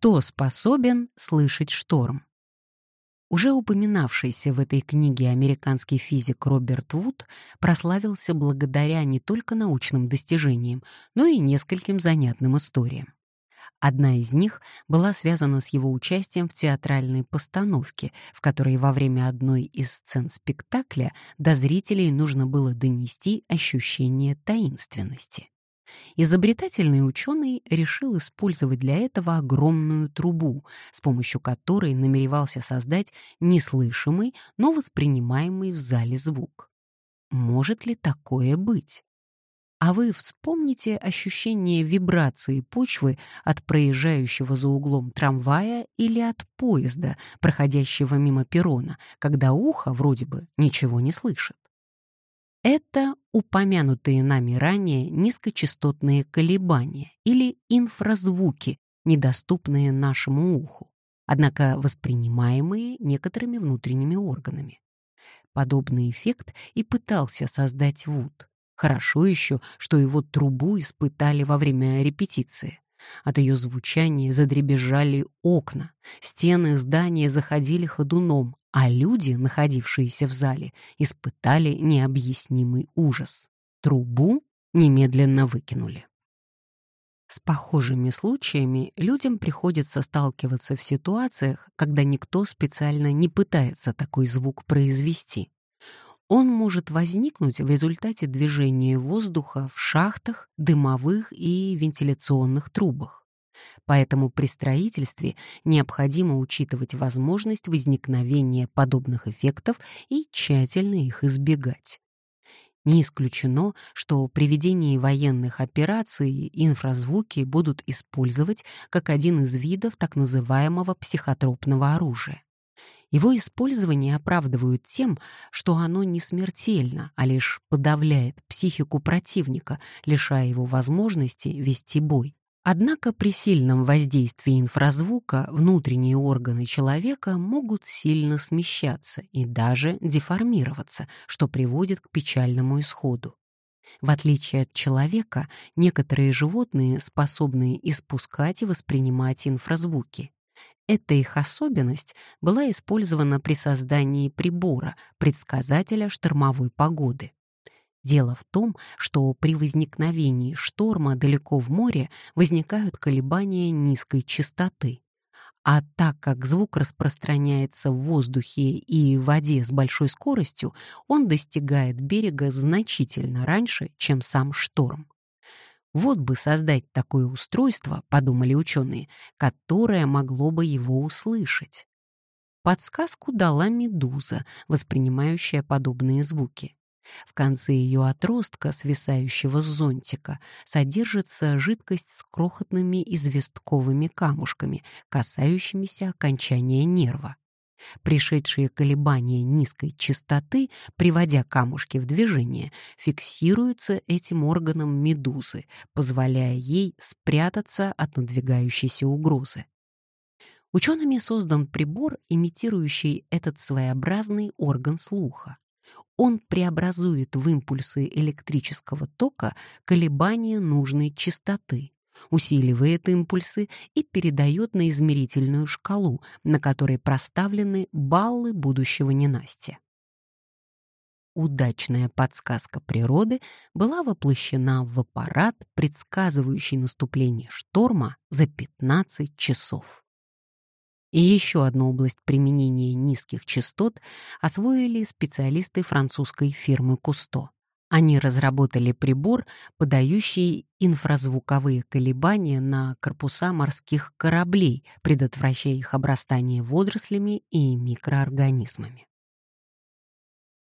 Кто способен слышать шторм? Уже упоминавшийся в этой книге американский физик Роберт Вуд прославился благодаря не только научным достижениям, но и нескольким занятным историям. Одна из них была связана с его участием в театральной постановке, в которой во время одной из сцен спектакля до зрителей нужно было донести ощущение таинственности. Изобретательный ученый решил использовать для этого огромную трубу, с помощью которой намеревался создать неслышимый, но воспринимаемый в зале звук. Может ли такое быть? А вы вспомните ощущение вибрации почвы от проезжающего за углом трамвая или от поезда, проходящего мимо перрона, когда ухо вроде бы ничего не слышит. Это упомянутые нами ранее низкочастотные колебания или инфразвуки, недоступные нашему уху, однако воспринимаемые некоторыми внутренними органами. Подобный эффект и пытался создать Вуд. Хорошо еще, что его трубу испытали во время репетиции. От ее звучания задребезжали окна, стены здания заходили ходуном, а люди, находившиеся в зале, испытали необъяснимый ужас. Трубу немедленно выкинули. С похожими случаями людям приходится сталкиваться в ситуациях, когда никто специально не пытается такой звук произвести. Он может возникнуть в результате движения воздуха в шахтах, дымовых и вентиляционных трубах. Поэтому при строительстве необходимо учитывать возможность возникновения подобных эффектов и тщательно их избегать. Не исключено, что при ведении военных операций инфразвуки будут использовать как один из видов так называемого психотропного оружия. Его использование оправдывают тем, что оно не смертельно, а лишь подавляет психику противника, лишая его возможности вести бой. Однако при сильном воздействии инфразвука внутренние органы человека могут сильно смещаться и даже деформироваться, что приводит к печальному исходу. В отличие от человека, некоторые животные способны испускать и воспринимать инфразвуки. Эта их особенность была использована при создании прибора, предсказателя штормовой погоды. Дело в том, что при возникновении шторма далеко в море возникают колебания низкой частоты. А так как звук распространяется в воздухе и в воде с большой скоростью, он достигает берега значительно раньше, чем сам шторм. Вот бы создать такое устройство, подумали ученые, которое могло бы его услышать. Подсказку дала медуза, воспринимающая подобные звуки. В конце ее отростка, свисающего с зонтика, содержится жидкость с крохотными известковыми камушками, касающимися окончания нерва. Пришедшие колебания низкой частоты, приводя камушки в движение, фиксируются этим органом медузы, позволяя ей спрятаться от надвигающейся угрозы. Учеными создан прибор, имитирующий этот своеобразный орган слуха. Он преобразует в импульсы электрического тока колебания нужной частоты, усиливает импульсы и передает на измерительную шкалу, на которой проставлены баллы будущего ненастья. Удачная подсказка природы была воплощена в аппарат, предсказывающий наступление шторма за 15 часов. И еще одну область применения низких частот освоили специалисты французской фирмы Кусто. Они разработали прибор, подающий инфразвуковые колебания на корпуса морских кораблей, предотвращая их обрастание водорослями и микроорганизмами.